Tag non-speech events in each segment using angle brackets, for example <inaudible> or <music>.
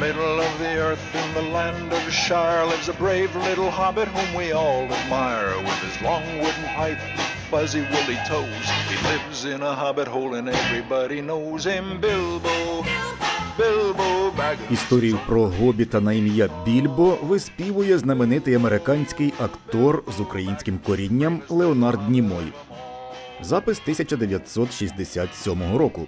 middle of the earth in the land of Shire lives a brave little hobbit whom we all admire with his long wooden pipe fuzzy woolly toes he lives in a hobbit hole and everybody knows him Bilbo Історію про гобіта на ім'я Більбо виспівує знаменитий американський актор з українським корінням Леонард Німой. Запис 1967 року.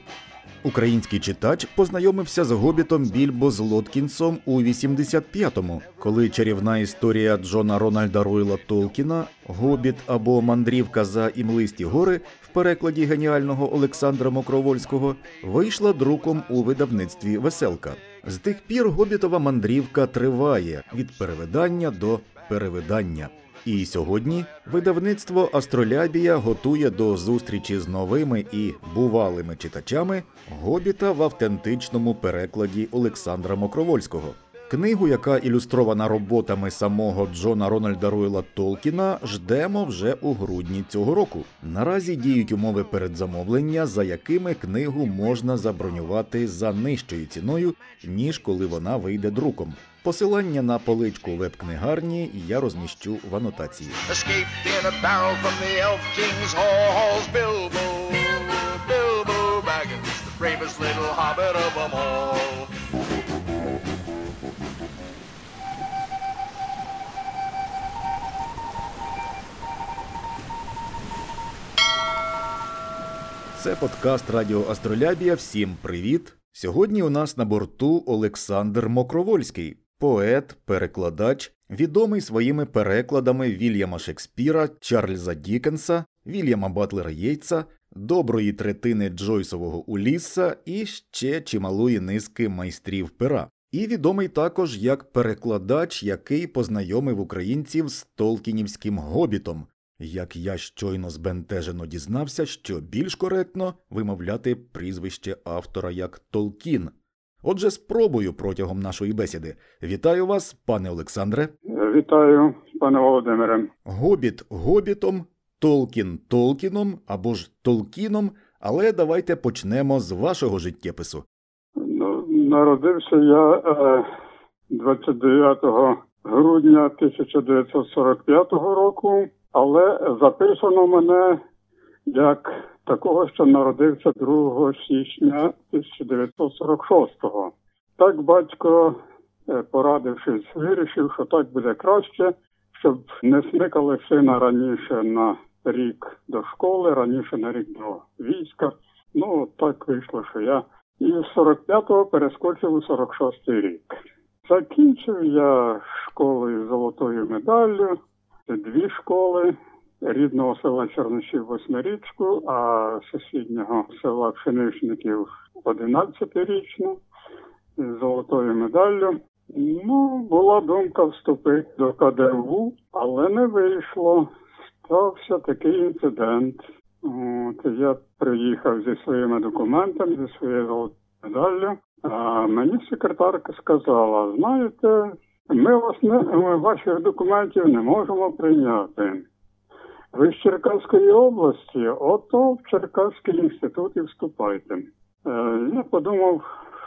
Український читач познайомився з гобітом Більбо з Лоткінсом у 85-му, коли чарівна історія Джона Рональда Ройла Толкіна Гобіт або Мандрівка за імлисті гори в перекладі геніального Олександра Мокровольського вийшла друком у видавництві Веселка. З тих пір гобітова мандрівка триває від перевидання до перевидання. І сьогодні видавництво Астролябія готує до зустрічі з новими і бувалими читачами гобіта в автентичному перекладі Олександра Мокровольського. Книгу, яка ілюстрована роботами самого Джона Рональда Ройла Толкіна, ждемо вже у грудні цього року. Наразі діють умови передзамовлення, за якими книгу можна забронювати за нижчою ціною, ніж коли вона вийде друком. Посилання на поличку веб-книгарні я розміщу в анотації. Це подкаст Радіо Астролябія. Всім привіт! Сьогодні у нас на борту Олександр Мокровольський, поет, перекладач, відомий своїми перекладами Вільяма Шекспіра, Чарльза Дікенса, Вільяма Батлера Єйтса, доброї третини Джойсового Улісса і ще чималої низки майстрів пера. І відомий також як перекладач, який познайомив українців з Толкінівським гобітом, як я щойно збентежено дізнався, що більш коректно вимовляти прізвище автора як Толкін. Отже, спробую протягом нашої бесіди. Вітаю вас, пане Олександре. Вітаю, пане Володимире. Гобіт гобітом, Толкін Толкіном або ж Толкіном, але давайте почнемо з вашого життєпису. Ну, народився я е, 29 грудня 1945 року, але записано мене як такого, що народився 2 січня 1946-го. Так батько, е, порадившись, вирішив, що так буде краще, щоб не смикали сина раніше на рік до школи, раніше на рік до війська. Ну, так вийшло, що я і з 45-го перескочив у 46-й рік. Закінчив я школу із золотою медаллю, дві школи рідного села Чернишів восьмирічку, а сусіднього села Пшеничників 11-річну з золотою медаллю. Ну, була думка вступити до КДВ, але не вийшло. Стався такий інцидент. От, я приїхав зі своїми документами, зі своєю золотою медаллю, а мені секретарка сказала, знаєте, ми вас не ми ваших документів не можемо прийняти. Ви з Черкаської області, ото в Черкаський інститут і вступайте. Е, я подумав,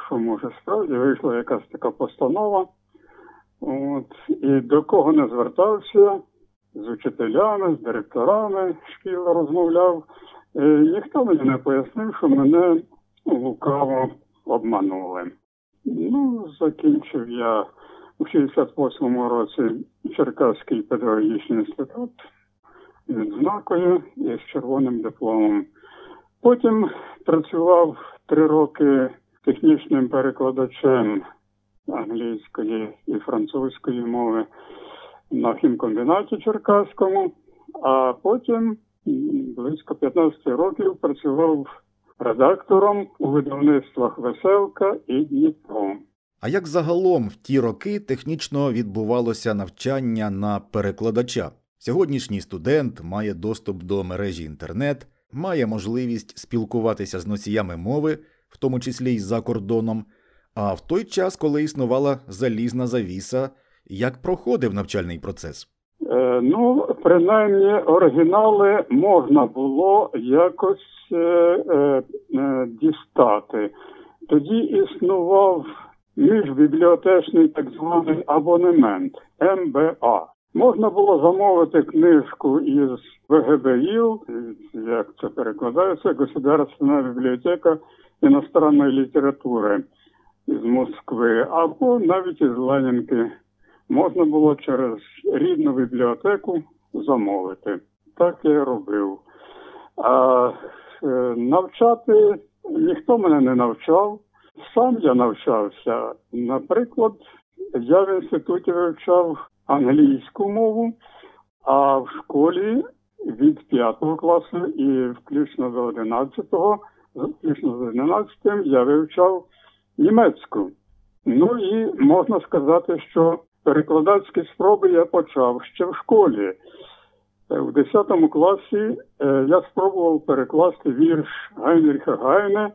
що може справді вийшла якась така постанова. От, і до кого не звертався, з учителями, з директорами шкіл розмовляв. Е, ніхто мені не пояснив, що мене лукаво обманули. Ну, закінчив я у 68-му році Черкаський педагогічний інститут відзнакою і з червоним дипломом. Потім працював три роки технічним перекладачем англійської і французької мови на хімкомбінаті Черкаському, а потім близько 15 років працював редактором у видавництвах Веселка і Дніпро. А як загалом в ті роки технічно відбувалося навчання на перекладача? Сьогоднішній студент має доступ до мережі інтернет, має можливість спілкуватися з носіями мови, в тому числі й за кордоном. А в той час, коли існувала залізна завіса, як проходив навчальний процес? Е, ну, принаймні, оригінали можна було якось е, е, е, дістати. Тоді існував міжбібліотечний так званий абонемент МБА. Можна було замовити книжку із ВГБІЛ, як це перекладається, Государственна бібліотека іностранної літератури із Москви, або навіть із Ленінки. Можна було через рідну бібліотеку замовити. Так я робив. А е, навчати ніхто мене не навчав. Сам я навчався. Наприклад, я в інституті вивчав англійську мову, а в школі від 5 класу і включно до 11, включно з 11 я вивчав німецьку. Ну і можна сказати, що перекладацькі спроби я почав ще в школі. Е, в 10 класі е, я спробував перекласти вірш Гайнріха Гайне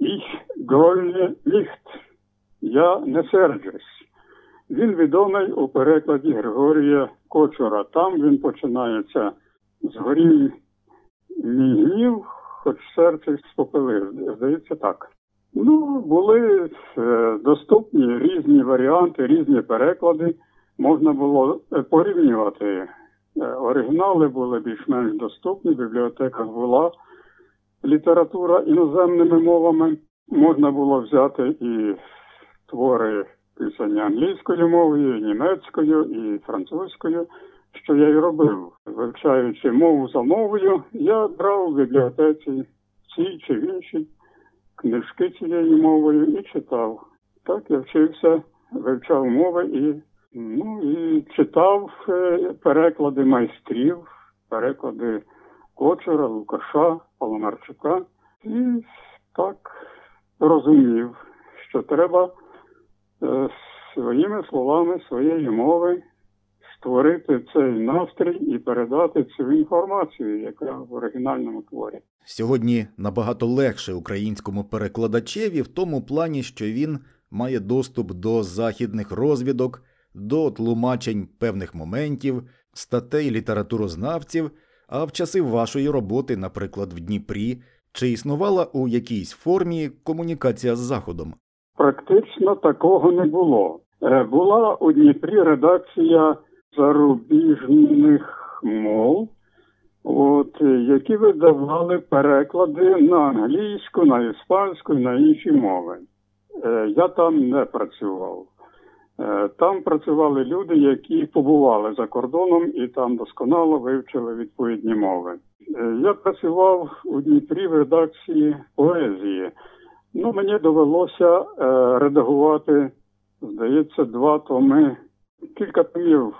«Ich grolne nicht» Я не серджусь. Він відомий у перекладі Григорія Кочура. Там він починається згорів мій гнів, хоч серце спопилив. Здається, так. Ну, були е, доступні різні варіанти, різні переклади. Можна було е, порівнювати. Е, оригінали були більш-менш доступні, в бібліотеках була література іноземними мовами. Можна було взяти і твори писання англійською мовою, німецькою, і французькою, що я й робив. Вивчаючи мову за мовою, я брав в бібліотеці ці чи інші книжки цією мовою і читав. Так я вчився, вивчав мови і ну, і читав е, переклади майстрів, переклади Кочера, Лукаша, Паламарчука. І так розумів, що треба своїми словами, своєї мови створити цей настрій і передати цю інформацію, яка в оригінальному творі. Сьогодні набагато легше українському перекладачеві в тому плані, що він має доступ до західних розвідок, до тлумачень певних моментів, статей літературознавців. А в часи вашої роботи, наприклад, в Дніпрі, чи існувала у якійсь формі комунікація з Заходом? Практично такого не було. Е, була у Дніпрі редакція зарубіжних мов, от, які видавали переклади на англійську, на іспанську і на інші мови. Е, я там не працював. Е, там працювали люди, які побували за кордоном і там досконало вивчили відповідні мови. Я працював у Дніпрі в редакції поезії. Ну, Мені довелося редагувати, здається, два томи, кілька томів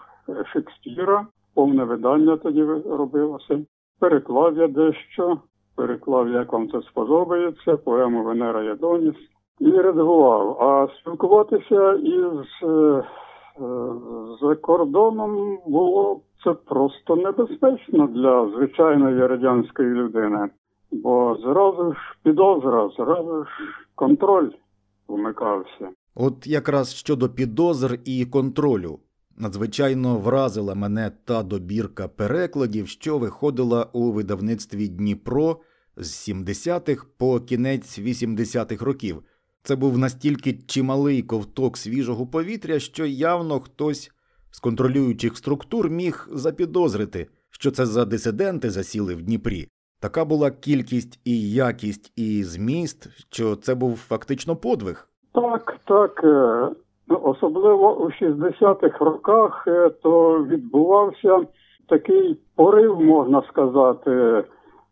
Шекспіра, повне видання тоді робилося. Переклав я дещо, переклав, як вам це сподобається, поему Венера Ядоніс і редагував. А спілкуватися із е, за кордоном було це просто небезпечно для звичайної радянської людини, бо зразу ж підозра, зразу ж контроль вмикався. От якраз щодо підозр і контролю. Надзвичайно вразила мене та добірка перекладів, що виходила у видавництві Дніпро з 70-х по кінець 80-х років. Це був настільки чималий ковток свіжого повітря, що явно хтось з контролюючих структур міг запідозрити, що це за дисиденти засіли в Дніпрі. Така була кількість і якість, і зміст, що це був фактично подвиг. Так, так. Е, особливо у 60-х роках е, то відбувався такий порив, можна сказати,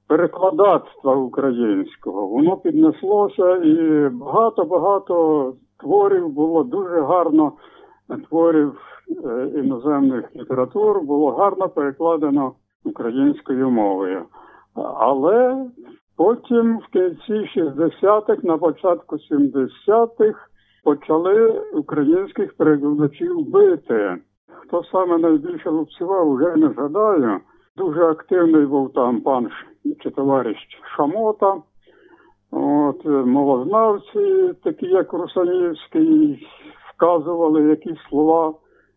перекладацтва українського. Воно піднеслося і багато-багато творів було дуже гарно, творів е, іноземних літератур було гарно перекладено українською мовою. Але потім в кінці 60-х, на початку 70-х почали українських перекладачів бити. Хто саме найбільше лупцював, вже не згадаю. Дуже активний був там пан чи товариш Шамота. От, Мовознавці, такі як Русанівський, вказували, які слова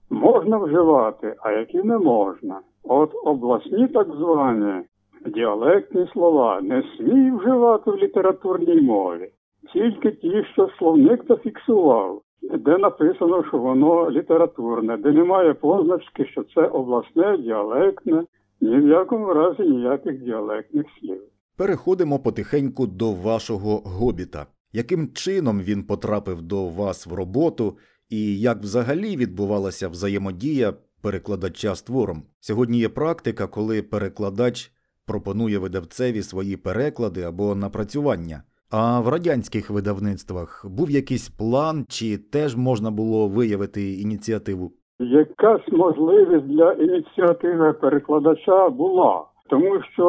можна вживати, а які не можна. От обласні так звані діалектні слова не смій вживати в літературній мові тільки ті, що словник зафіксував. де написано, що воно літературне, де немає позначки, що це обласне, діалектне, ні в якому разі ніяких діалектних слів. Переходимо потихеньку до вашого гобіта. Яким чином він потрапив до вас в роботу, і як взагалі відбувалася взаємодія перекладача з твором? Сьогодні є практика, коли перекладач пропонує видавцеві свої переклади або напрацювання. А в радянських видавництвах був якийсь план, чи теж можна було виявити ініціативу? Якась можливість для ініціативи перекладача була, тому що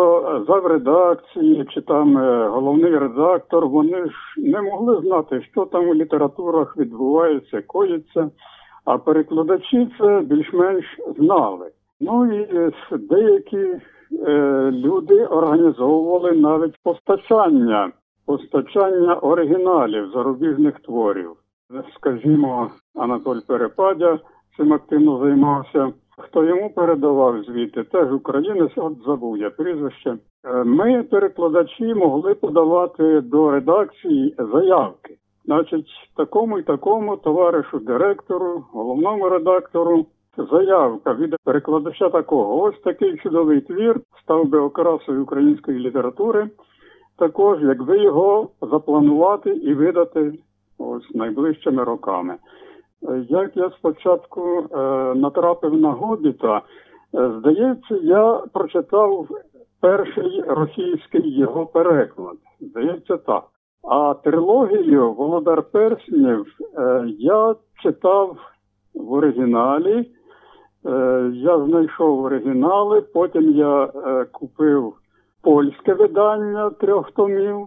зав редакції чи там е, головний редактор вони ж не могли знати, що там у літературах відбувається, коїться. А перекладачі це більш-менш знали. Ну і е, деякі люди організовували навіть постачання, постачання оригіналів зарубіжних творів. Скажімо, Анатоль Перепадя цим активно займався. Хто йому передавав звіти, теж українець, от забув я прізвище. Е, Ми, перекладачі, могли подавати до редакції заявки. Значить, такому і такому товаришу директору, головному редактору, заявка від перекладача такого. Ось такий чудовий твір став би окрасою української літератури. Також, якби його запланувати і видати ось найближчими роками. Як я спочатку е, натрапив на Гобіта, е, здається, я прочитав перший російський його переклад. Здається, так. А трилогію Володар Перснів е, я читав в оригіналі. Е, я знайшов оригінали, потім я е, купив польське видання трьох томів.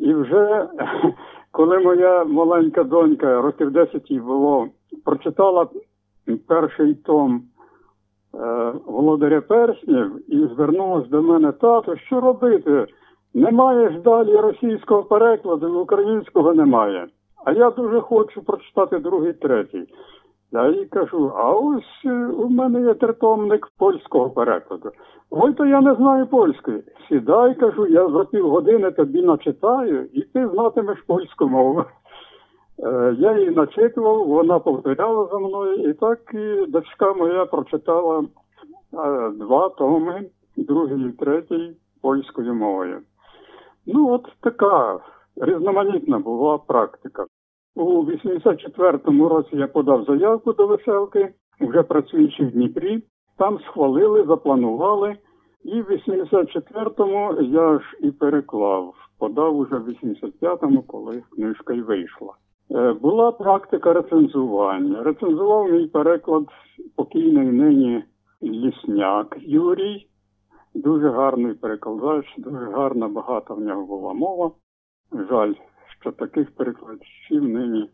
І, вже <laughs> коли моя маленька донька, років 10 їй було, прочитала перший том е, Володаря Перснів і звернулась до мене, тато, що робити? Немає ж далі російського перекладу, українського немає. А я дуже хочу прочитати другий, третій. Я їй кажу, а ось е, у мене є тритомник польського перекладу. Ой, то я не знаю польської. Сідай, кажу, я за півгодини тобі начитаю, і ти знатимеш польську мову. Е, Я її начитував, вона повторяла за мною, і так і дочка моя прочитала е, два томи, другий і третій польською мовою. Ну, от така різноманітна була практика. У 84-му році я подав заявку до веселки, вже працюючи в Дніпрі. Там схвалили, запланували. І в 84-му я ж і переклав. Подав уже в 85-му, коли книжка й вийшла. Е, Була практика рецензування. Рецензував мій переклад покійний нині Лісняк Юрій. Дуже гарний перекладач, дуже гарна, багата в нього була мова. Жаль, що таких перекладачів нині,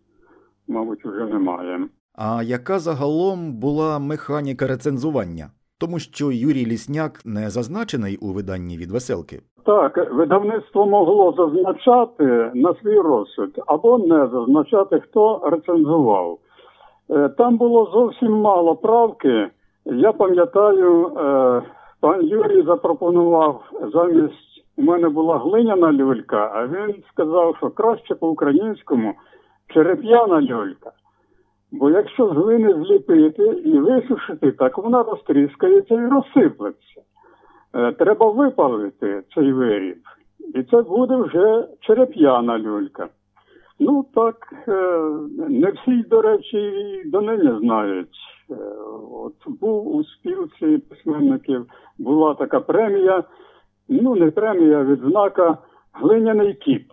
мабуть, вже немає. А яка загалом була механіка рецензування? Тому що Юрій Лісняк не зазначений у виданні від веселки. Так, видавництво могло зазначати на свій розсуд або не зазначати, хто рецензував. Е, Там було зовсім мало правки. Я пам'ятаю, е, пан Юрій запропонував замість у мене була глиняна люлька, а він сказав, що краще по-українському череп'яна люлька. Бо якщо з глини зліпити і висушити, так вона розтріскається і розсиплеться. Е, Треба випалити цей виріб. І це буде вже череп'яна люлька. Ну так, е, не всі, до речі, і донині знають. Е, От був у спілці письменників, була така премія, ну не премія, відзнака глиняний кіт.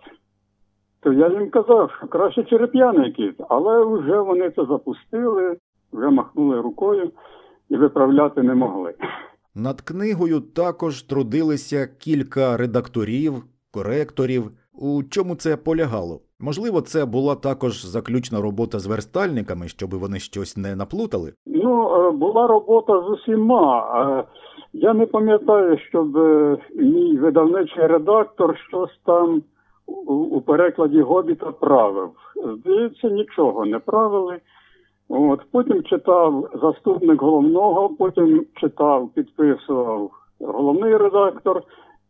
То я їм казав, що краще череп'яний кіт, але вже вони це запустили, вже махнули рукою і виправляти не могли. Над книгою також трудилися кілька редакторів, коректорів. У чому це полягало? Можливо, це була також заключна робота з верстальниками, щоб вони щось не наплутали. Ну, е, була робота з усіма. Я не пам'ятаю, щоб е, мій видавничий редактор щось там у перекладі Гобіта правив. Здається, нічого не правили. От, потім читав заступник головного, потім читав, підписував головний редактор,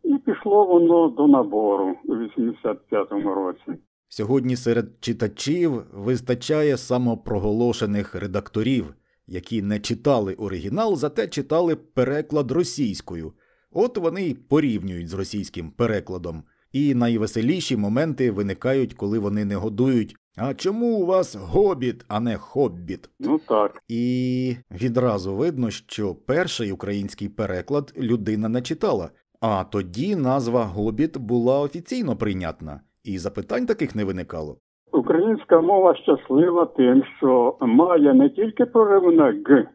і пішло воно до набору у 85-му році. Сьогодні серед читачів вистачає самопроголошених редакторів, які не читали оригінал, зате читали переклад російською. От вони й порівнюють з російським перекладом. І найвеселіші моменти виникають, коли вони не годують. А чому у вас гобіт, а не хоббіт? Ну так. І відразу видно, що перший український переклад людина не читала, а тоді назва Гобіт була офіційно прийнятна, і запитань таких не виникало. Українська мова щаслива тим, що має не тільки проривне г,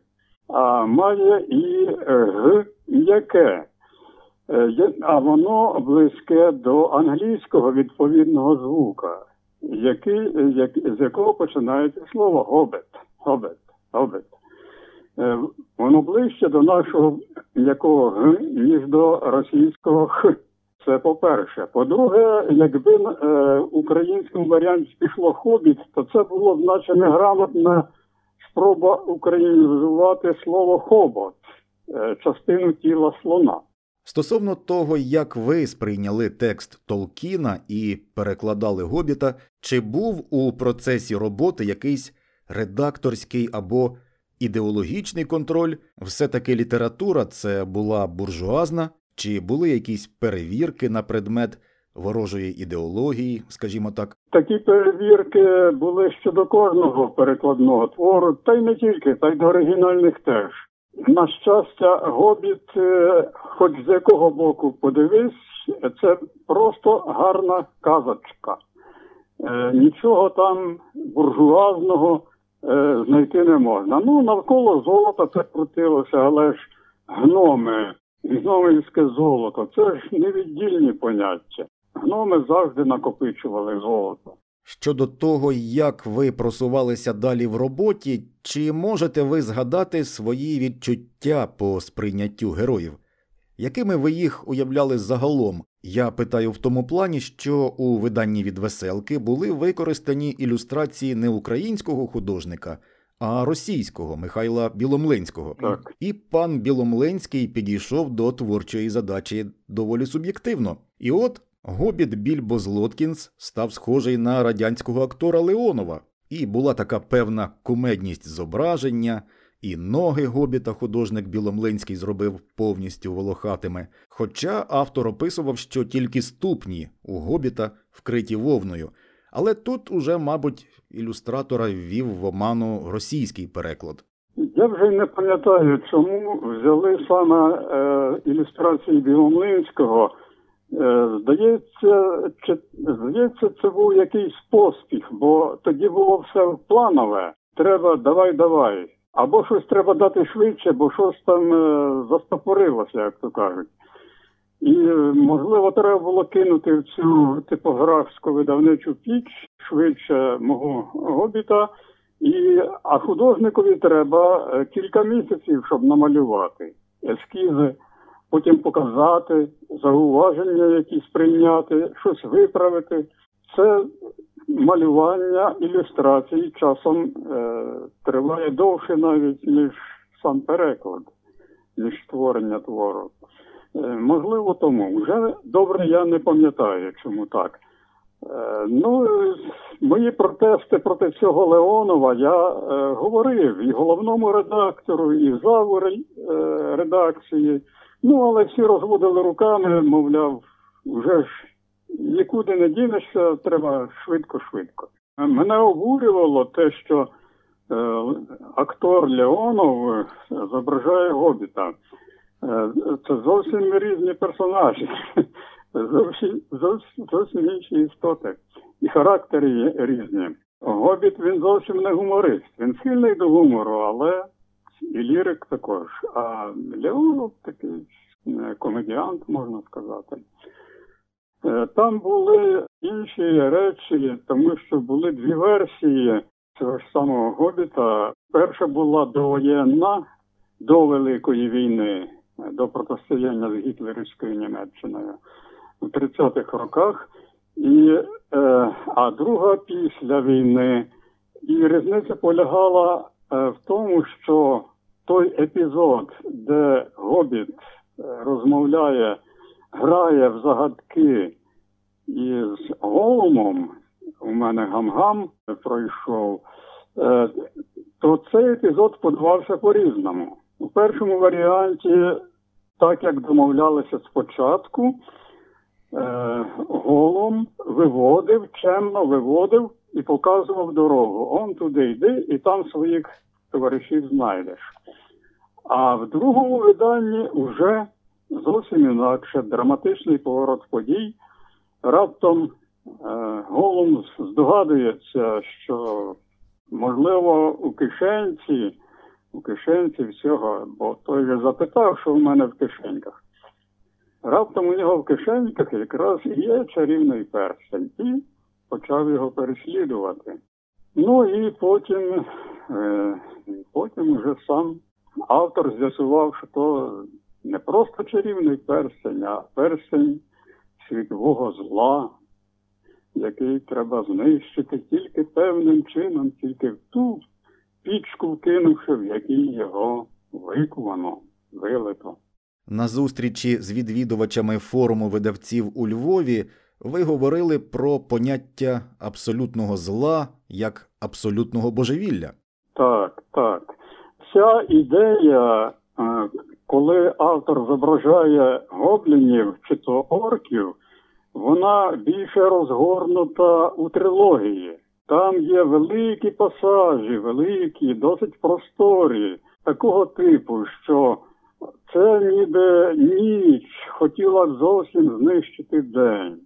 а має і е, г м'яке. Е, А воно близьке до англійського відповідного звука, який, е, як, з якого починається слово гобет. Гобет. Гобет. Воно ближче до нашого м'якого г, ніж до російського х. Це по-перше. По-друге, якби е, українському варіанті пішло хобіт, то це було б наче неграмотна спроба українізувати слово хобот, е, частину тіла слона. Стосовно того, як ви сприйняли текст Толкіна і перекладали Гобіта, чи був у процесі роботи якийсь редакторський або ідеологічний контроль? Все-таки література це була буржуазна, чи були якісь перевірки на предмет ворожої ідеології, скажімо так? Такі перевірки були щодо кожного перекладного твору, та й не тільки, та й до оригінальних теж. На щастя, гобіт, е, хоч з якого боку подивись, це просто гарна казочка. Е, Нічого там буржуазного е, знайти не можна. Ну, навколо золота це крутилося, але ж гноми, гномівське золото, це невіддільні поняття. Гноми завжди накопичували золото. Щодо того, як ви просувалися далі в роботі, чи можете ви згадати свої відчуття по сприйняттю героїв? Якими ви їх уявляли загалом? Я питаю в тому плані, що у виданні від веселки були використані ілюстрації не українського художника, а російського Михайла Біломлинського. Так. І пан Біломлинський підійшов до творчої задачі доволі суб'єктивно. І от Гобіт Більбо Злоткінс став схожий на радянського актора Леонова, і була така певна кумедність зображення, і ноги Гобіта художник Біломлинський зробив повністю волохатими. Хоча автор описував, що тільки ступні у Гобіта вкриті вовною. Але тут уже, мабуть, ілюстратора ввів в оману російський переклад. Я вже не пам'ятаю, чому взяли саме е, ілюстрації Біломлинського. Е, здається, чи, здається, це був якийсь поспіх, бо тоді було все планове. Треба давай, давай. Або щось треба дати швидше, бо щось там е, застопорилося, як то кажуть. І, е, можливо, треба було кинути в цю типографську видавничу піч швидше мого гобіта. І, а художникові треба е, кілька місяців, щоб намалювати ескізи, потім показати, зауваження якісь прийняти, щось виправити. Це малювання ілюстрацій часом е, триває довше навіть, ніж сам переклад, ніж створення твору. Е, можливо, тому. Вже добре я не пам'ятаю, чому так. Е, Ну, мої протести проти цього Леонова я е, говорив і головному редактору, і заву е, редакції. Ну, але всі розводили руками, мовляв, вже ж нікуди не дінешся, треба швидко-швидко. Мене обурювало те, що актор Леонов зображає гобіта. Це зовсім різні персонажі, <laughs> зовсім, зовсім, зовсім інші істоти. І характери різні. Гобіт він зовсім не гуморист. Він схильний до гумору, але і лірик також. А Леонов такий е, комедіант, можна сказати. Е, Там були інші речі, тому що були дві версії цього ж самого Гобіта. Перша була довоєнна до Великої війни, до протистояння з гітлерівською Німеччиною у 30-х роках, і, е, а друга після війни. І різниця полягала е, в тому, що той епізод, де Гобіт е, розмовляє, грає в загадки із Голумом, у мене гам-гам пройшов, е, то цей епізод подавався по-різному. У першому варіанті, так як домовлялися спочатку, е, голом виводив, чемно виводив і показував дорогу. Он туди йди, і там своїх товаришів знайдеш. А в другому виданні вже зовсім інакше драматичний поворот подій. Раптом е, голом здогадується, що можливо у кишенці, у кишенці всього, бо той же запитав, що в мене в кишеньках. Раптом у нього в кишеньках якраз є чарівний перстень, і почав його переслідувати. Ну і потім, е, потім вже сам автор з'ясував, що то не просто чарівний перстень, а перстень світового зла, який треба знищити тільки певним чином, тільки в ту пічку вкинувши, в якій його викувано, вилито. На зустрічі з відвідувачами форуму видавців у Львові ви говорили про поняття абсолютного зла як абсолютного божевілля. Так, так. Ця ідея, е, коли автор зображає гоблінів чи то орків, вона більше розгорнута у трилогії. Там є великі пасажі, великі, досить просторі, такого типу, що це ніби ніч хотіла зовсім знищити день.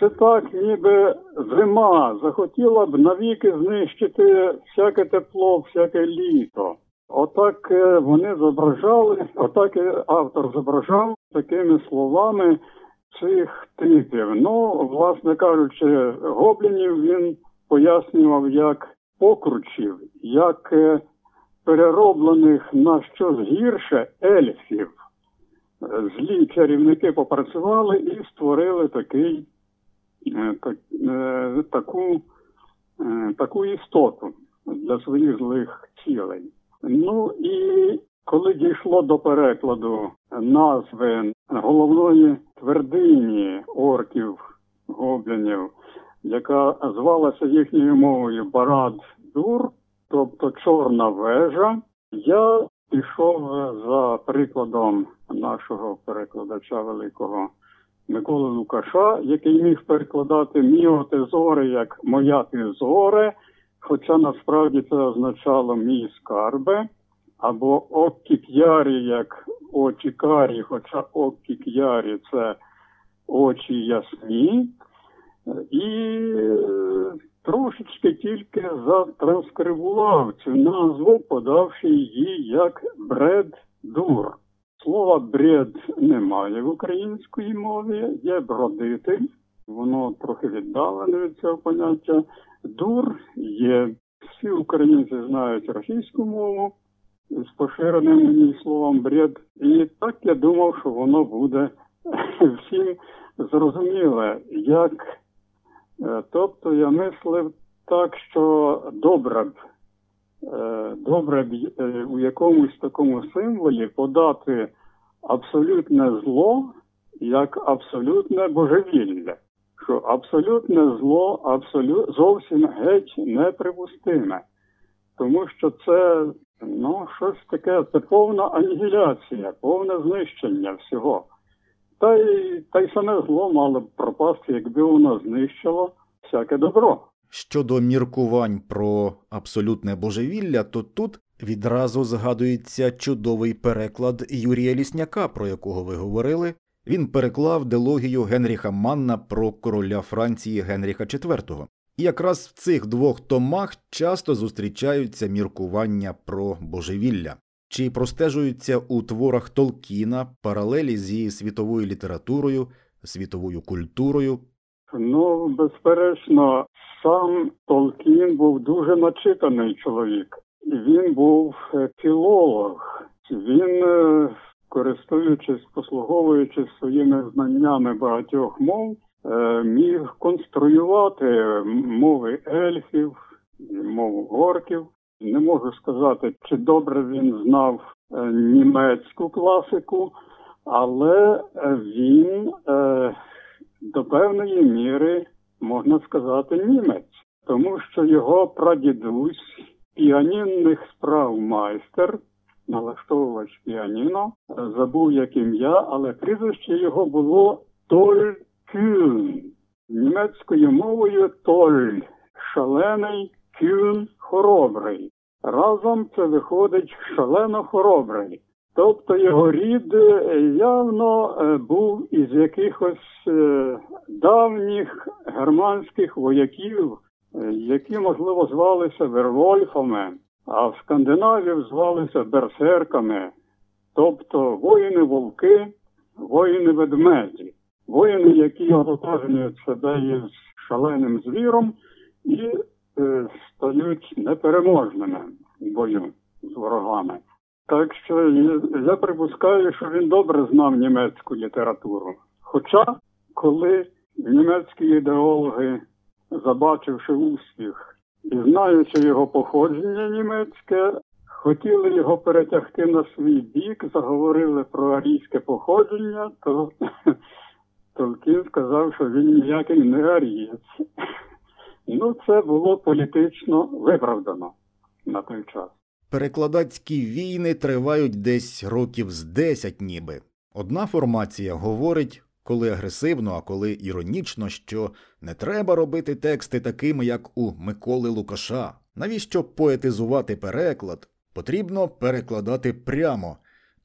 Це так, ніби зима захотіла б навіки знищити всяке тепло, всяке літо. Отак е, вони зображали, отак автор зображав такими словами цих типів. Ну, власне кажучи, гоблінів він пояснював як покручів, як е, перероблених на щось гірше ельфів. Злі чарівники попрацювали і створили такий, е, так, е, таку, таку істоту для своїх злих цілей. Ну і коли дійшло до перекладу назви головної твердині орків, гоблінів, яка звалася їхньою мовою Барад-Дур, тобто Чорна вежа, я пішов за прикладом нашого перекладача великого Миколи Лукаша, який міг перекладати міо тезоре як моя тезоре, хоча насправді це означало мій скарбе, або оккік'ярі як очі карі, хоча оккік'ярі це очі ясні. І е, трошечки тільки затранскрибував цю назву, подавши її як бред-дур. Слова бред немає в українській мові, є бродитель, воно трохи віддалене від цього поняття. Дур є. Всі українці знають російську мову з поширеним ній словом бред. І так я думав, що воно буде <laughs> всім зрозуміле, як Тобто я мислив так, що добре б, е, добре б е, у якомусь такому символі подати абсолютне зло як абсолютне божевілля, що абсолютне зло абсолют, зовсім геть неприпустиме. Тому що це ну, щось таке, це повна анігіляція, повне знищення всього. Та й та й саме зло мало б пропасти, якби воно знищило всяке добро. Щодо міркувань про абсолютне божевілля, то тут відразу згадується чудовий переклад Юрія Лісняка, про якого ви говорили. Він переклав дилогію Генріха Манна про короля Франції Генріха IV. І якраз в цих двох томах часто зустрічаються міркування про божевілля. Чи простежуються у творах Толкіна паралелі зі світовою літературою, світовою культурою? Ну, безперечно, сам Толкін був дуже начитаний чоловік. Він був е, філолог. Він, е, користуючись, послуговуючись своїми знаннями багатьох мов, е, міг конструювати мови ельфів, мову горків. Не можу сказати, чи добре він знав е, німецьку класику, але е, він е, до певної міри можна сказати, німець, тому що його прадідусь, піанінних справ майстер, налаштовувач піаніно, забув як ім'я, але прізвище його було Толь Кюн. Німецькою мовою Толь, шалений Кюн хоробрий. Разом це виходить шалено хоробрий. Тобто його рід е, явно е, був із якихось е, давніх германських вояків, які, можливо, звалися Вервольфами, а в Скандинавів звалися берсерками, тобто воїни-вовки, воїни-ведмеді, воїни, які ототожнюють себе із шаленим звіром і стають непереможними в бою з ворогами. Так що я припускаю, що він добре знав німецьку літературу. Хоча, коли німецькі ідеологи, забачивши успіх і знаючи його походження німецьке, хотіли його перетягти на свій бік, заговорили про арійське походження, то <laughs> Толкін сказав, що він ніякий не арієць. Ну, це було політично виправдано на той час. Перекладацькі війни тривають десь років з десять, ніби. Одна формація говорить, коли агресивно, а коли іронічно, що не треба робити тексти такими, як у Миколи Лукаша. Навіщо поетизувати переклад? Потрібно перекладати прямо.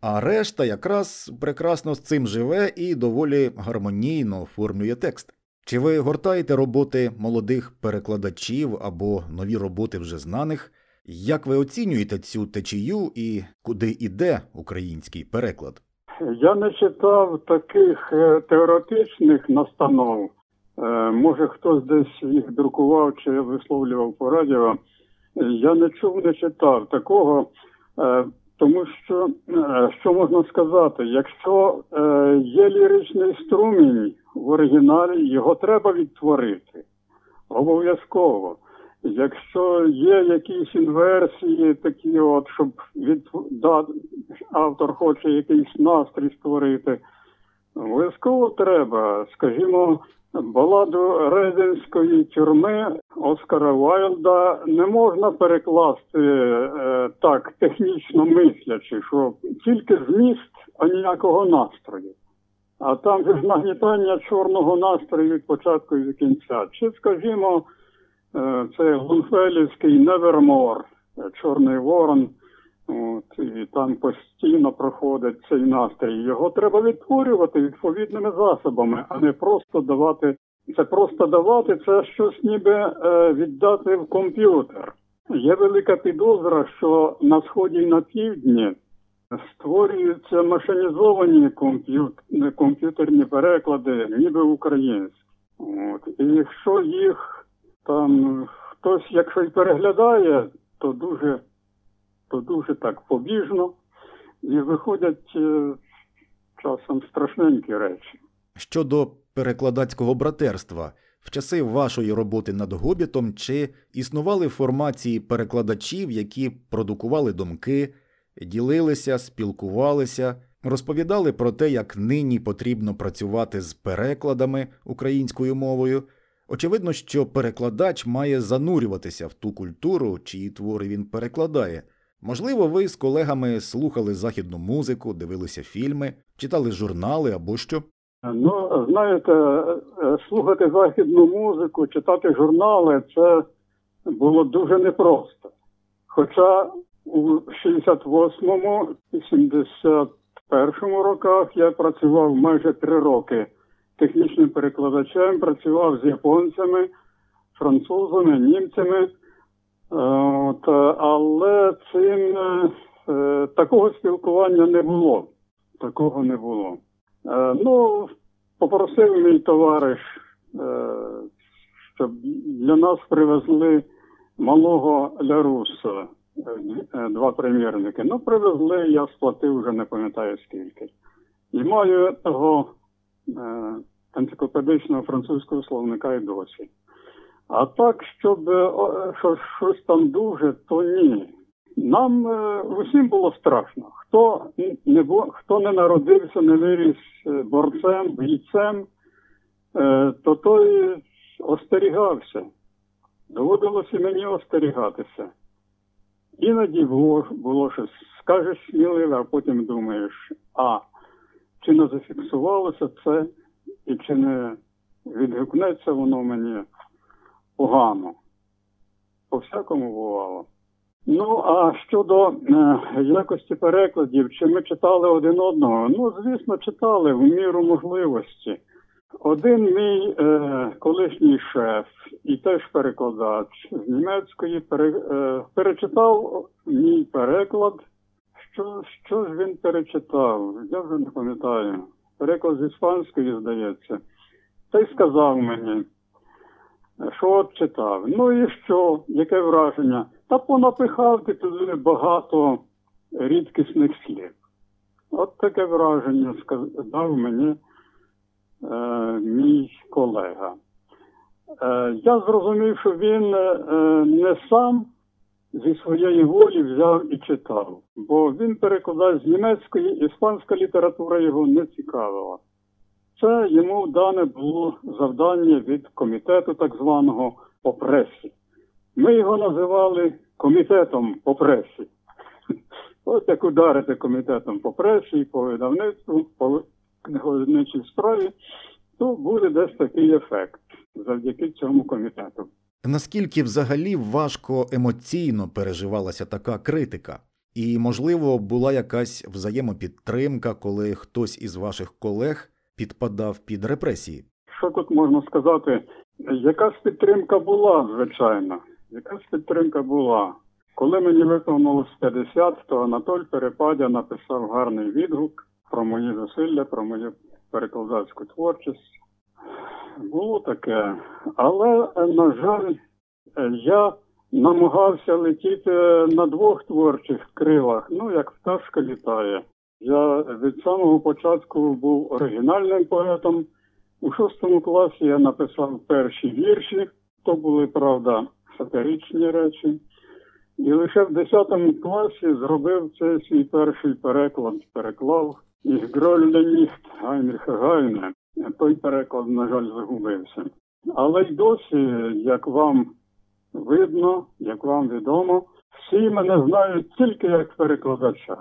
А решта якраз прекрасно з цим живе і доволі гармонійно оформлює текст. Чи ви гортаєте роботи молодих перекладачів або нові роботи вже знаних? Як ви оцінюєте цю течію і куди іде український переклад? Я не читав таких е, теоретичних настанов. Е, може, хтось десь їх друкував чи висловлював по радіо. Я не чув, не читав такого, е, тому що що можна сказати, якщо є ліричний струмінь в оригіналі, його треба відтворити. Обов'язково. Якщо є якісь інверсії, такі от, щоб від да, автор хоче якийсь настрій створити, обов'язково треба, скажімо, баладу Рейденської тюрми Оскара Вайлда не можна перекласти е, так технічно мислячи, що тільки зміст, а ніякого настрою. А там же ж нагнітання чорного настрою від початку і до кінця. Чи, скажімо, Е, це Гунфелівський Невермор, Чорний Ворон. От, І там постійно проходить цей настрій. Його треба відтворювати відповідними засобами, а не просто давати. Це просто давати це щось ніби е, віддати в комп'ютер. Є велика підозра, що на сході і на півдні створюються машинізовані комп'ютерні переклади, ніби українські. От. І якщо їх там хтось, якщо й переглядає, то дуже то дуже так побіжно і виходять е, часом страшненькі речі. Щодо перекладацького братерства, в часи вашої роботи над гобітом чи існували формації перекладачів, які продукували думки, ділилися, спілкувалися, розповідали про те, як нині потрібно працювати з перекладами українською мовою. Очевидно, що перекладач має занурюватися в ту культуру, чиї твори він перекладає. Можливо, ви з колегами слухали західну музику, дивилися фільми, читали журнали або що. Ну, знаєте, е, слухати західну музику, читати журнали це було дуже непросто. Хоча у 68-му і 71-му роках я працював майже три роки технічним перекладачем, працював з японцями, французами, німцями. Е, от, Але цим е, такого спілкування не було. Такого не було. Е, ну, попросив мій товариш, щоб для нас привезли малого Ляруса, два примірники. Ну, привезли, я сплатив вже не пам'ятаю скільки. І маю того Е, енциклопедичного французького словника і досі. А так, щоб е, що, щось там дуже, то ні. Нам е, усім було страшно. Хто не хто не народився, не виріс борцем, бійцем, то той остерігався. Доводилося мені остерігатися. Іноді було, було щось, скажеш сміливе, а потім думаєш, а чи не зафіксувалося це, і чи не відгукнеться воно мені погано. По всякому бувало. Ну, а щодо е, якості перекладів, чи ми читали один одного? Ну, звісно, читали в міру можливості. Один мій е, колишній шеф і теж перекладач з німецької пере, е, перечитав мій переклад. Що, що ж він перечитав? Я вже не пам'ятаю. Переклад з іспанської, здається. Та й сказав мені, що от читав. Ну і що? Яке враження? Та понапихав ти туди багато рідкісних слів. От таке враження сказав мені е, мій колега. Е, я зрозумів, що він е, не сам зі своєї волі взяв і читав, бо він перекладав з німецької, іспанська література його не цікавила. Це йому дане було завдання від комітету так званого по пресі. Ми його називали комітетом по пресі. <laughs> От як ударити комітетом по пресі по видавництву, по книговидничій справі, то буде десь такий ефект завдяки цьому комітету. Наскільки взагалі важко емоційно переживалася така критика? І, можливо, була якась взаємопідтримка, коли хтось із ваших колег підпадав під репресії? Що тут можна сказати? Якась підтримка була, звичайно. Якась підтримка була. Коли мені виповнилось 50, то Анатоль Перепадя написав гарний відгук про мої зусилля, про мою перекладацьку творчість. Було таке, але, на жаль, я намагався летіти на двох творчих крилах, ну як пташка літає. Я від самого початку був оригінальним поетом. У шостому класі я написав перші вірші, то були, правда, сатиричні речі. І лише в 10 класі зробив цей свій перший переклад, переклав із Грольне Ніхт Гайнріха Гайне. Той переклад, на жаль, загубився. Але й досі, як вам видно, як вам відомо, всі мене знають тільки як перекладача.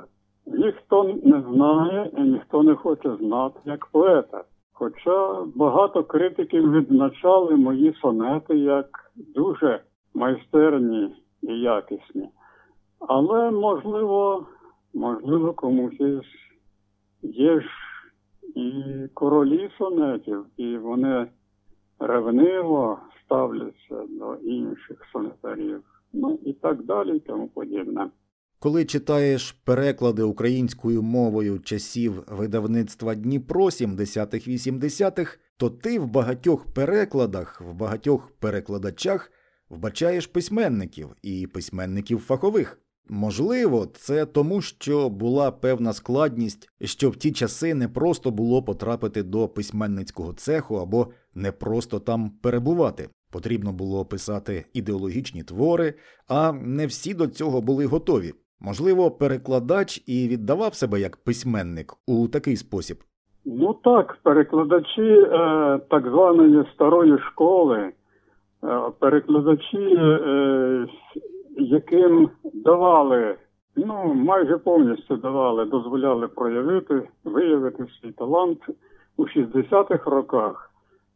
Ніхто не знає і ніхто не хоче знати як поета. Хоча багато критиків відзначали мої сонети як дуже майстерні і якісні. Але, можливо, можливо, комусь є ж і королі сонетів, і вони ревниво ставляться до інших сонетарів. Ну і так далі, і тому подібне. Коли читаєш переклади українською мовою часів видавництва Дніпро 70-х-80-х, то ти в багатьох перекладах, в багатьох перекладачах вбачаєш письменників і письменників фахових. Можливо, це тому, що була певна складність, що в ті часи не просто було потрапити до письменницького цеху або не просто там перебувати. Потрібно було писати ідеологічні твори, а не всі до цього були готові. Можливо, перекладач і віддавав себе як письменник у такий спосіб. Ну так, перекладачі е, так званої старої школи, е, перекладачі, е, яким давали, ну майже повністю давали, дозволяли проявити, виявити свій талант у 60-х роках.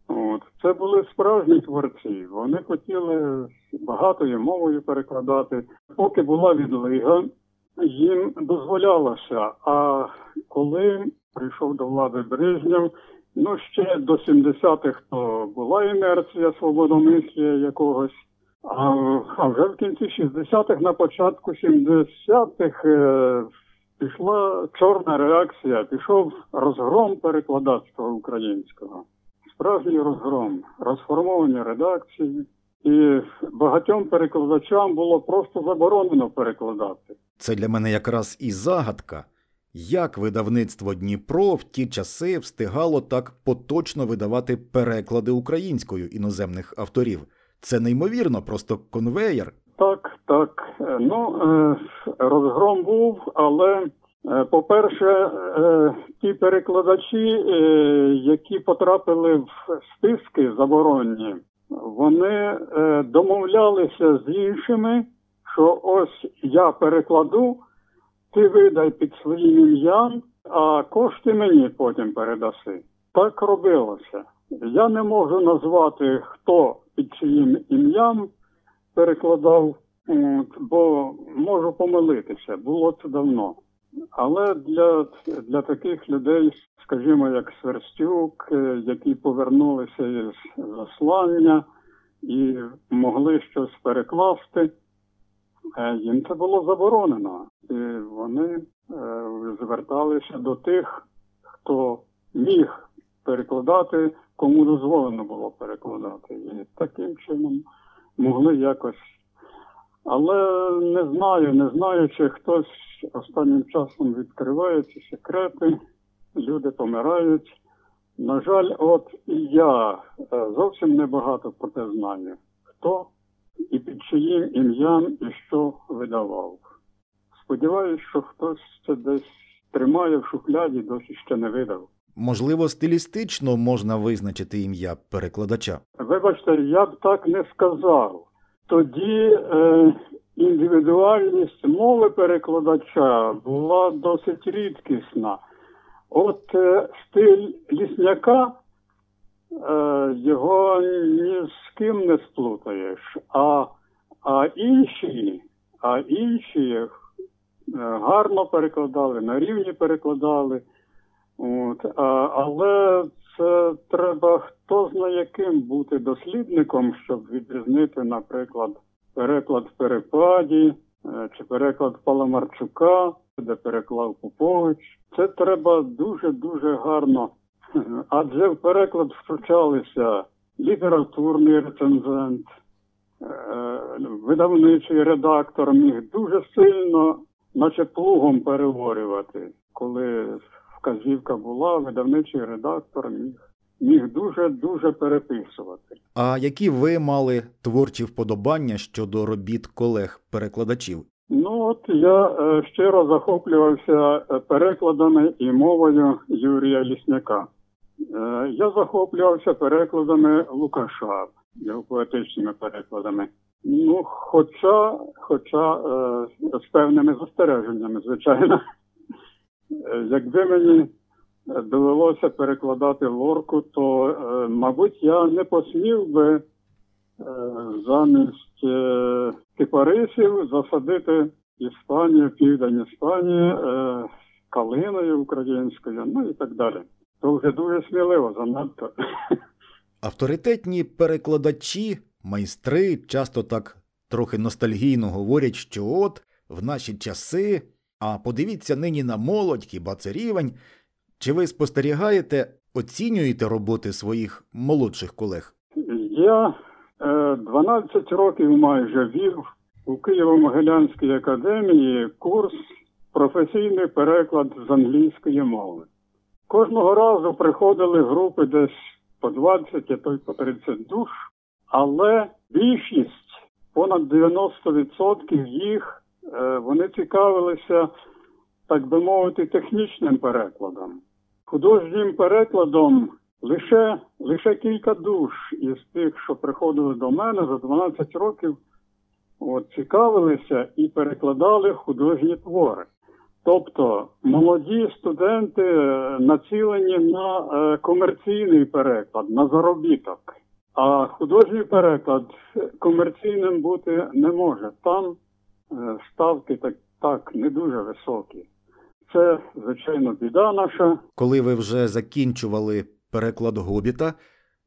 От це були справжні творці. Вони хотіли багатою мовою перекладати. Поки була відлига, їм дозволялося. А коли прийшов до влади Брежнєв, ну ще до 70-х то була інерція свободомислія якогось. А, а вже в кінці 60-х, на початку 70-х е, пішла чорна реакція, пішов розгром перекладацтва українського справжній розгром, розформовані редакції, і багатьом перекладачам було просто заборонено перекладати. Це для мене якраз і загадка. Як видавництво Дніпро в ті часи встигало так поточно видавати переклади українською іноземних авторів? Це неймовірно, просто конвеєр. Так, так. Ну е, розгром був, але по-перше, е, ті перекладачі, е, які потрапили в списки заборонні, вони е, домовлялися з іншими, що ось я перекладу, ти видай під своїм ім'ям, а кошти мені потім передаси. Так робилося. Я не можу назвати, хто під чиїм ім'ям перекладав, бо можу помилитися, було це давно. Але для, для таких людей, скажімо, як Сверстюк, е, які повернулися із заслання і могли щось перекласти, е, їм це було заборонено. І вони е, зверталися до тих, хто міг перекладати, кому дозволено було перекладати. І таким чином могли якось. Але не знаю, не знаю, чи хтось останнім часом відкриває ці секрети, люди помирають. На жаль, от і я е, зовсім небагато про те знаю, хто і під чиїм ім'ям і що видавав. Сподіваюсь, що хтось це десь тримає в шухляді, досі ще не видав. Можливо, стилістично можна визначити ім'я перекладача. Вибачте, я б так не сказав. Тоді е, індивідуальність мови перекладача була досить рідкісна. От е, стиль лісняка е, його ні з ким не сплутаєш, а, а інші, а інші е, гарно перекладали, на рівні перекладали. От, а, але це треба хто знає яким бути дослідником, щоб відрізнити, наприклад, переклад в перепаді е, чи переклад Паламарчука, де переклав Попович. Це треба дуже-дуже гарно. <laughs> Адже в переклад втручалися літературний рецензент, е, видавничий редактор міг дуже сильно, наче плугом переворювати, коли вказівка була, видавничий редактор міг, міг дуже-дуже переписувати. А які ви мали творчі вподобання щодо робіт колег-перекладачів? Ну от я е, щиро захоплювався е, перекладами і мовою Юрія Лісняка. Е, я захоплювався перекладами Лукаша, його поетичними перекладами. Ну, хоча, хоча з певними застереженнями, звичайно. Е, Якби мені е, довелося перекладати лорку, то, е, мабуть, я не посмів би замість кипарисів засадити Іспанію, південь Іспанії, калиною українською, ну і так далі. То вже дуже сміливо занадто. <laughs> Авторитетні перекладачі, майстри часто так трохи ностальгійно говорять, що от в наші часи, а подивіться нині на молодь, хіба це рівень. Чи ви спостерігаєте, оцінюєте роботи своїх молодших колег? Я е, 12 років майже вів у Києво-Могилянській академії курс професійний переклад з англійської мови. Кожного разу приходили групи десь по 20, а то й по 30 душ, але більшість, понад 90% їх, е, вони цікавилися, так би мовити, технічним перекладом. Художнім перекладом лише, лише кілька душ із тих, що приходили до мене за 12 років, от, цікавилися і перекладали художні твори. Тобто молоді студенти е, націлені на е, комерційний переклад, на заробіток. А художній переклад комерційним бути не може. Там е, ставки так, так не дуже високі. Це, звичайно, біда наша. Коли ви вже закінчували переклад Гобіта,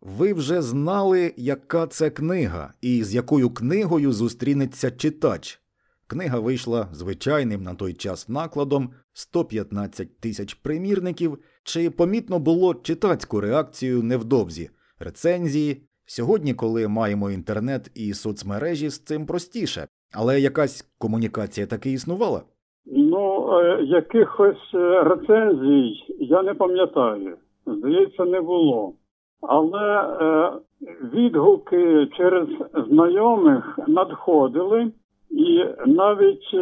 ви вже знали, яка це книга, і з якою книгою зустрінеться читач. Книга вийшла звичайним на той час накладом 115 тисяч примірників. Чи помітно було читацьку реакцію невдовзі, рецензії? Сьогодні, коли маємо інтернет і соцмережі, з цим простіше, але якась комунікація таки існувала. Ну, е, якихось е, рецензій я не пам'ятаю. Здається, не було. Але е, відгуки через знайомих надходили, і навіть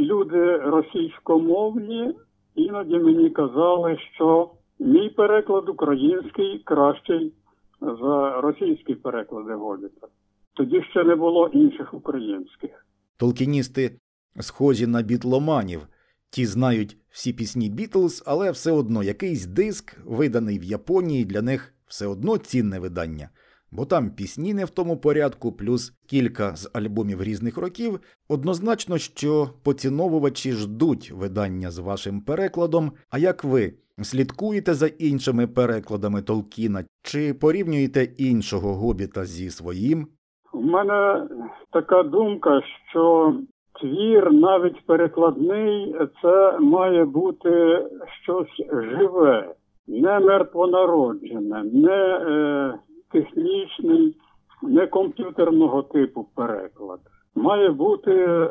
люди російськомовні іноді мені казали, що мій переклад український кращий за російські переклади Гобіта. Тоді ще не було інших українських. Толкіністи схожі на бітломанів. Ті знають всі пісні Бітлз, але все одно якийсь диск, виданий в Японії, для них все одно цінне видання. Бо там пісні не в тому порядку, плюс кілька з альбомів різних років. Однозначно, що поціновувачі ждуть видання з вашим перекладом. А як ви слідкуєте за іншими перекладами Толкіна чи порівнюєте іншого гобіта зі своїм? У мене така думка, що твір, навіть перекладний, це має бути щось живе, не мертвонароджене, не е, технічний, не комп'ютерного типу переклад. Має бути, е,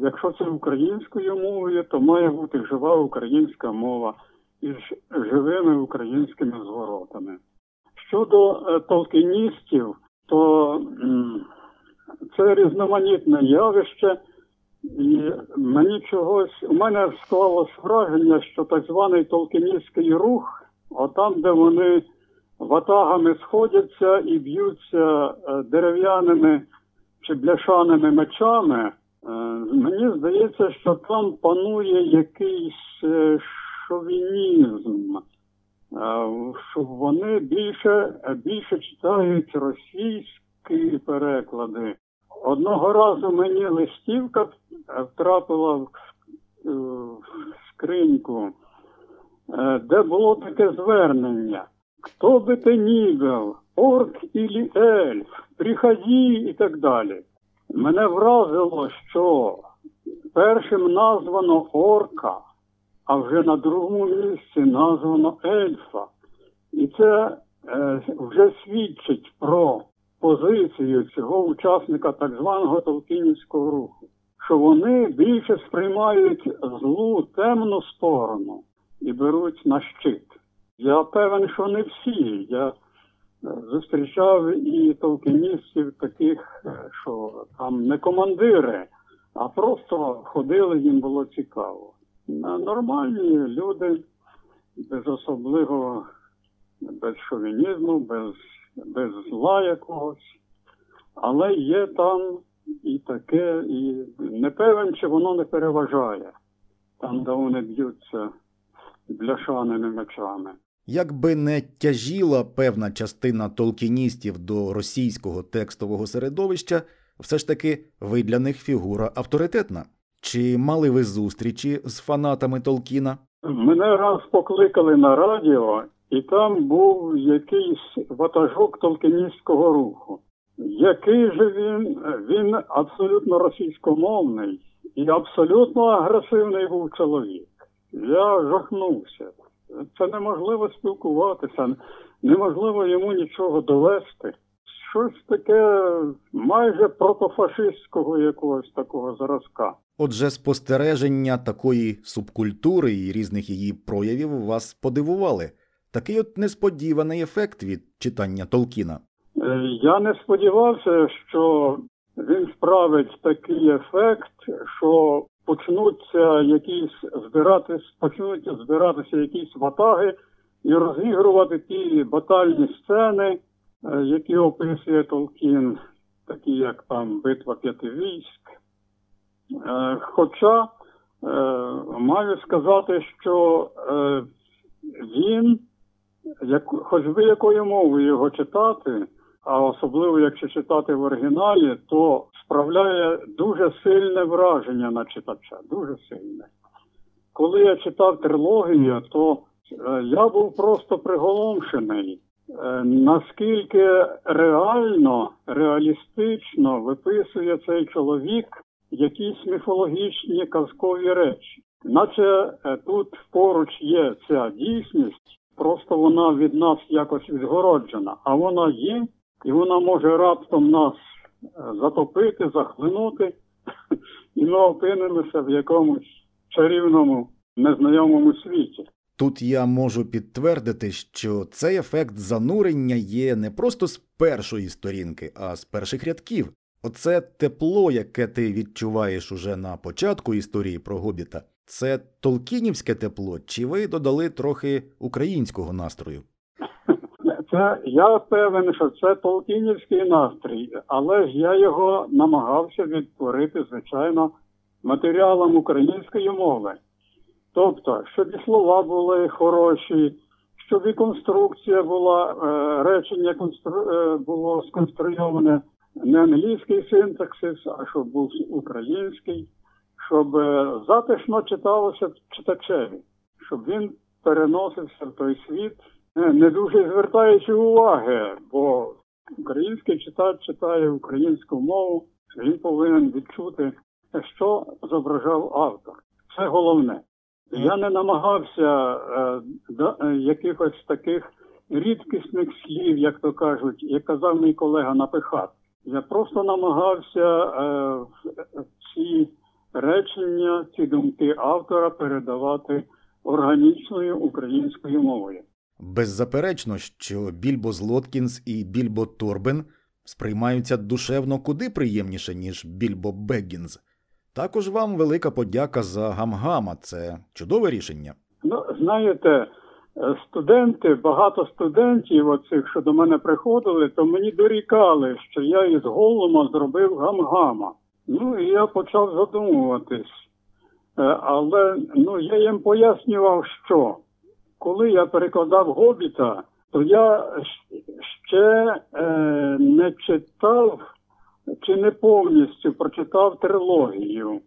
якщо це українською мовою, то має бути жива українська мова із живими українськими зворотами. Щодо е, толкіністів, то це різноманітне явище, і мені чогось у мене склалось враження, що так званий толкіністський рух, отам, де вони ватагами сходяться і б'ються е, дерев'яними чи бляшаними мечами, е, мені здається, що там панує якийсь е, шовінізм, вони більше, більше читають російські переклади. Одного разу мені листівка втрапила в скриньку, де було таке звернення. Хто би ти ни был, орк или ельф, приходи і так далі. Мене вразило, що першим названо орка, а вже на другому місці названо ельфа. І це е, вже свідчить про позицію цього учасника так званого Толкінівського руху, що вони більше сприймають злу темну сторону і беруть на щит. Я певен, що не всі. Я е, зустрічав і толкіністів таких, е, що там не командири, а просто ходили, їм було цікаво. Нормальні люди, без особливого, без шовінізму, без, без зла якогось. Але є там і таке, і не певен, чи воно не переважає там, де вони б'ються бляшаними мечами. Якби не тяжіла певна частина толкіністів до російського текстового середовища, все ж таки ви для них фігура авторитетна. Чи мали ви зустрічі з фанатами Толкіна? Мене раз покликали на радіо, і там був якийсь ватажок толкіністського руху. Який же він? Він абсолютно російськомовний і абсолютно агресивний був чоловік. Я жахнувся це неможливо спілкуватися, неможливо йому нічого довести. Щось таке майже протофашистського якогось такого зразка. Отже, спостереження такої субкультури і різних її проявів вас подивували. Такий от несподіваний ефект від читання Толкіна. Е, я не сподівався, що він справить такий ефект, що почнуться якісь збиратись, почнуть збиратися якісь ватаги і розігрувати ті батальні сцени, які описує Толкін, такі як там Битва п'яти військ. Е, хоча е, маю сказати, що він, хоч би якою мовою його читати, а особливо якщо читати в оригіналі, то справляє дуже сильне враження на читача. Дуже сильне. Коли я читав трилогію, то е, я був просто приголомшений, е, наскільки реально, реалістично виписує цей чоловік якісь міфологічні казкові речі. Наче е, тут поруч є ця дійсність, просто вона від нас якось відгороджена, а вона є, і вона може раптом нас е, затопити, захлинути, <laughs> і ми опинимося в якомусь чарівному незнайомому світі. Тут я можу підтвердити, що цей ефект занурення є не просто з першої сторінки, а з перших рядків. Оце тепло, яке ти відчуваєш уже на початку історії про гобіта, це толкінівське тепло, чи ви додали трохи українського настрою? Це я певен, що це толкінівський настрій, але ж я його намагався відтворити, звичайно, матеріалом української мови. Тобто, щоб і слова були хороші, щоб і конструкція була, е, речення констру, е, було сконструйоване не англійський синтаксис, а щоб був український, щоб е, затишно читалося читачеві, щоб він переносився в той світ, не дуже звертаючи уваги, бо український читач читає українську мову, він повинен відчути, що зображав автор. Це головне. Я не намагався е, да, е, якихось таких рідкісних слів, як то кажуть, як казав мій колега, напихати. Я просто намагався е, ці речення, ці думки автора передавати органічною українською мовою. Беззаперечно, що Більбо Злоткінс і Більбо Торбен сприймаються душевно куди приємніше, ніж Більбо Беггінз. Також вам велика подяка за гамгама. Це чудове рішення. Ну, знаєте, студенти, багато студентів, оцих, що до мене приходили, то мені дорікали, що я із голума зробив гам-гама. Ну і я почав задумуватись. Е, Але ну, я їм пояснював, що коли я перекладав гобіта, то я ще е, не читав чи не повністю прочитав трилогію.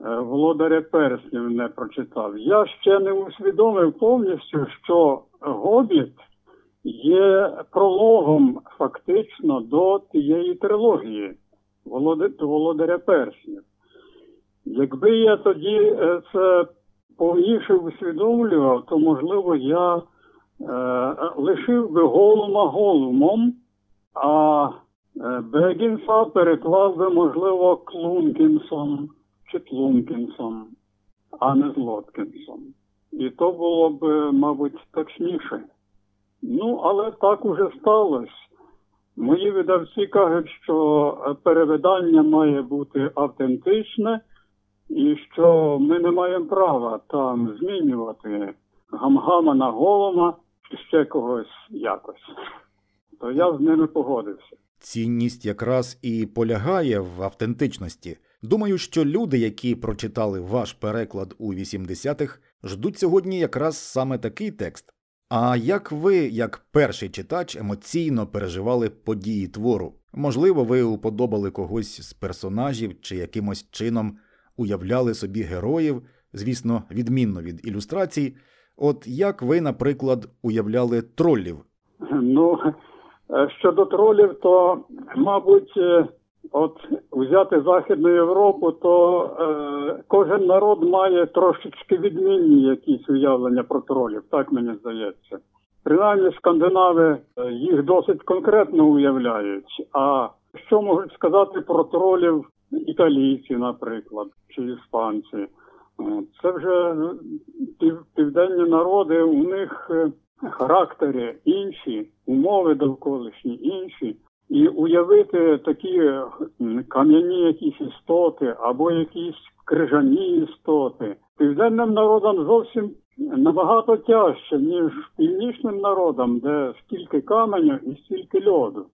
Е, Володаря Перснів не прочитав. Я ще не усвідомив повністю, що Гобіт є прологом фактично до тієї трилогії «Володар- до Володаря Перснів. Якби я тоді е, це повніше усвідомлював, то можливо я е, лишив би голума голумом, а Бегінса переклав би, можливо, Клункінсом чи Тлункінсом, а не Злоткінсом. І то було б, е, мабуть, точніше. Ну, але так уже сталося. Мої видавці кажуть, що е, перевидання має бути автентичне, і що ми не маємо права там змінювати гамгама на голома чи ще когось якось. То я з ними погодився. Цінність якраз і полягає в автентичності. Думаю, що люди, які прочитали ваш переклад у 80-х, ждуть сьогодні якраз саме такий текст. А як ви, як перший читач, емоційно переживали події твору? Можливо, ви уподобали когось з персонажів чи якимось чином уявляли собі героїв, звісно, відмінно від ілюстрацій. От як ви, наприклад, уявляли троллів? Ну, е, щодо тролів, то, мабуть, е, от взяти Західну Європу, то е, кожен народ має трошечки відмінні якісь уявлення про тролів, так мені здається. Принаймні скандинави е, їх досить конкретно уявляють. А що можуть сказати про тролів італійці, наприклад, чи іспанці? Це вже пів, південні народи, у них е, характери інші, умови довколишні інші. І уявити такі кам'яні якісь істоти або якісь крижані істоти південним народам зовсім набагато тяжче, ніж північним народам, де стільки каменю і стільки льоду.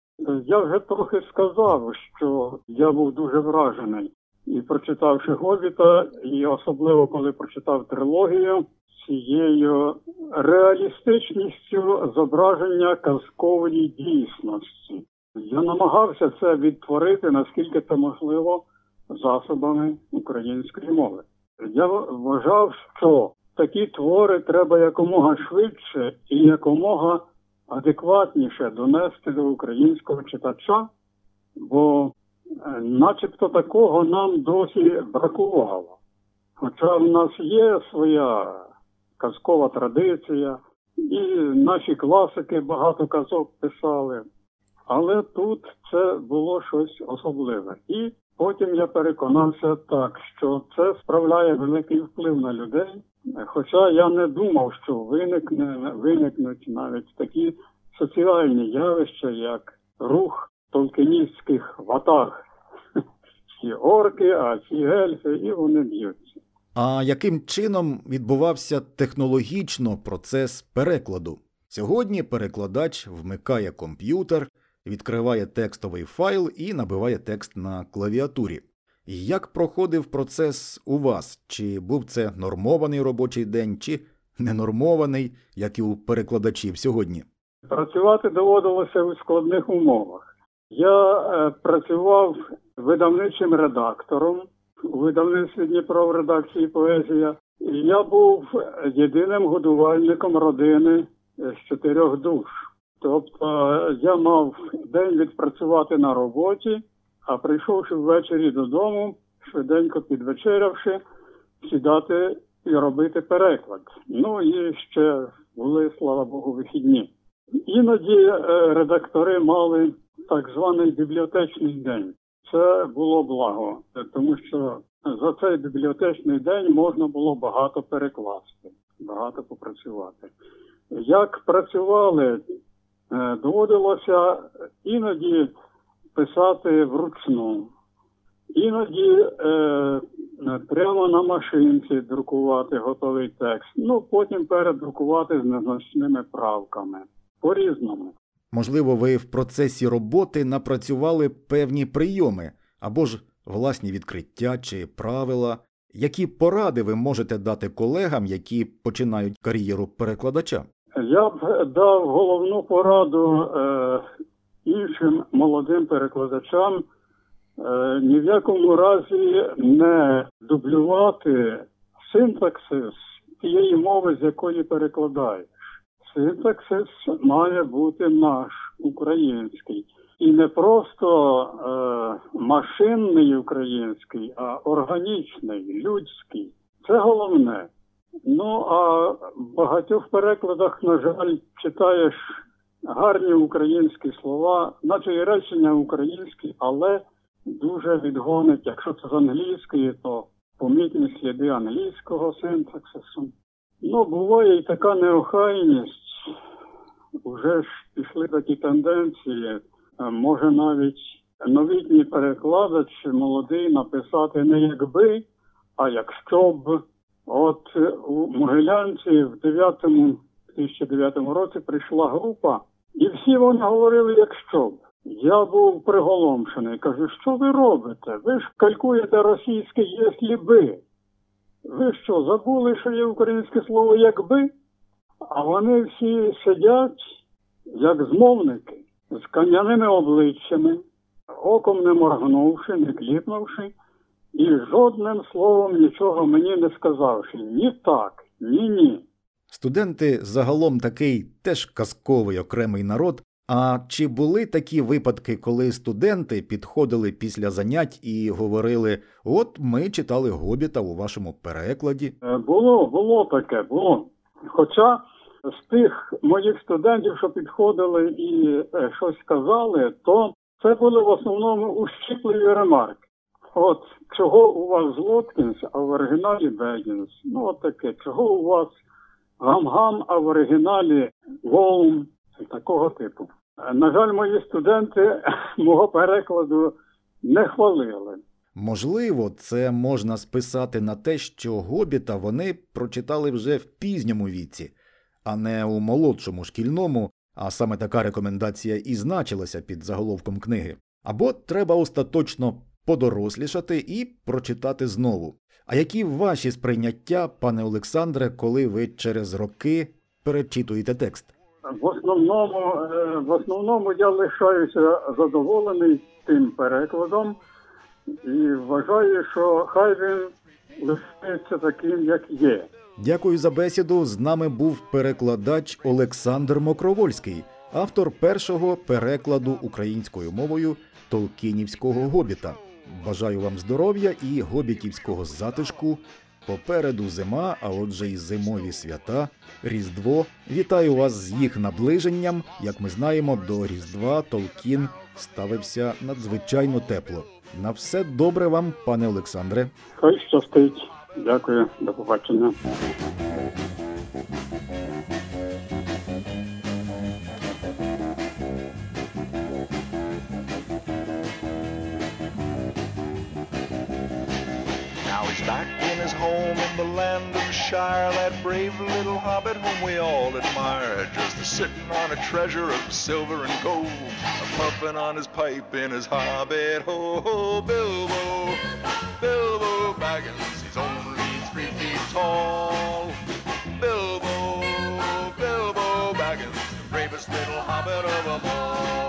Я вже трохи сказав, що я був дуже вражений. І прочитавши Гобіта, і особливо коли прочитав трилогію, цією реалістичністю зображення казкової дійсності. Я намагався це відтворити, наскільки це можливо, засобами української мови. Я вважав, що такі твори треба якомога швидше і якомога адекватніше донести до українського читача, бо начебто такого нам досі бракувало. Хоча в нас є своя казкова традиція, і наші класики багато казок писали. Але тут це було щось особливе. І потім я переконався так, що це справляє великий вплив на людей. Хоча я не думав, що виникне виникнуть навіть такі соціальні явища, як рух толкіністських ватаг. Ці орки, а ці ельфи, і вони б'ються. А яким чином відбувався технологічно процес перекладу? Сьогодні перекладач вмикає комп'ютер, відкриває текстовий файл і набиває текст на клавіатурі. Як проходив процес у вас? Чи був це нормований робочий день, чи ненормований, як і у перекладачів сьогодні? Працювати доводилося у складних умовах. Я е, працював видавничим редактором у видавництві Дніпро в редакції поезія. І я був єдиним годувальником родини з чотирьох душ. Тобто е, я мав день відпрацювати на роботі, а прийшовши ввечері додому, швиденько підвечерявши, сідати і робити переклад. Ну і ще були, слава Богу, вихідні. Іноді е, редактори мали так званий бібліотечний день. Це було благо, тому що за цей бібліотечний день можна було багато перекласти, багато попрацювати. Як працювали, е, доводилося іноді писати вручну, іноді е, прямо на машинці друкувати готовий текст, ну потім передрукувати з незначними правками. По різному. Можливо, ви в процесі роботи напрацювали певні прийоми або ж власні відкриття чи правила. Які поради ви можете дати колегам, які починають кар'єру перекладача? Я б дав головну пораду е, іншим молодим перекладачам е, ні в якому разі не дублювати синтаксис тієї мови, з якої перекладаєш. Синтаксис має бути наш український. І не просто е, машинний український, а органічний, людський. Це головне. Ну а в багатьох перекладах, на жаль, читаєш гарні українські слова, наче і речення українські, але дуже відгонить. Якщо це з англійської, то помітні сліди англійського синтаксису. Ну, буває і така неохайність. Уже ж пішли такі тенденції. Може навіть новітній перекладач молодий написати не якби, а якщо б. От у Могилянці в 9 2009 році прийшла група, і всі вони говорили, якщо б. Я був приголомшений. Кажу, що ви робите? Ви ж калькуєте російське «якщо би». Ви що, забули, що є українське слово якби? А вони всі сидять, як змовники, з кам'яними обличчями, оком не моргнувши, не кліпнувши, і жодним словом нічого мені не сказавши. Ні так, ні ні. Студенти загалом такий теж казковий окремий народ. А чи були такі випадки, коли студенти підходили після занять і говорили: от ми читали гобіта у вашому перекладі? Е, було, було таке, було. Хоча з тих моїх студентів, що підходили і е, щось сказали, то це були в основному ущіпливі ремарки. От чого у вас Злоткінс, а в оригіналі Бегінс? Ну, от таке, чого у вас гам-гам, а в оригіналі Волм, такого типу. На жаль, мої студенти <laughs> мого перекладу не хвалили. Можливо, це можна списати на те, що гобіта вони прочитали вже в пізньому віці, а не у молодшому шкільному, а саме така рекомендація і значилася під заголовком книги. Або треба остаточно подорослішати і прочитати знову. А які ваші сприйняття, пане Олександре, коли ви через роки перечитуєте текст? В основному, е, в основному я лишаюся задоволений тим перекладом і вважаю, що хай він лишається таким, як є. Дякую за бесіду. З нами був перекладач Олександр Мокровольський, автор першого перекладу українською мовою Толкінівського гобіта. Бажаю вам здоров'я і гобітівського затишку. Попереду зима, а отже, й зимові свята, Різдво. Вітаю вас з їх наближенням. Як ми знаємо, до Різдва Толкін ставився надзвичайно тепло. На все добре вам, пане Олександре. Хай щастить. Дякую, до побачення. His home in the land of Shire, that brave little hobbit whom we all admire, just sitting on a treasure of silver and gold, puffing on his pipe in his hobbit ho, Bilbo, Bilbo Baggins, he's only three feet tall. Bilbo, Bilbo Baggins, the bravest little hobbit of them all.